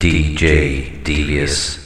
DJ Devious.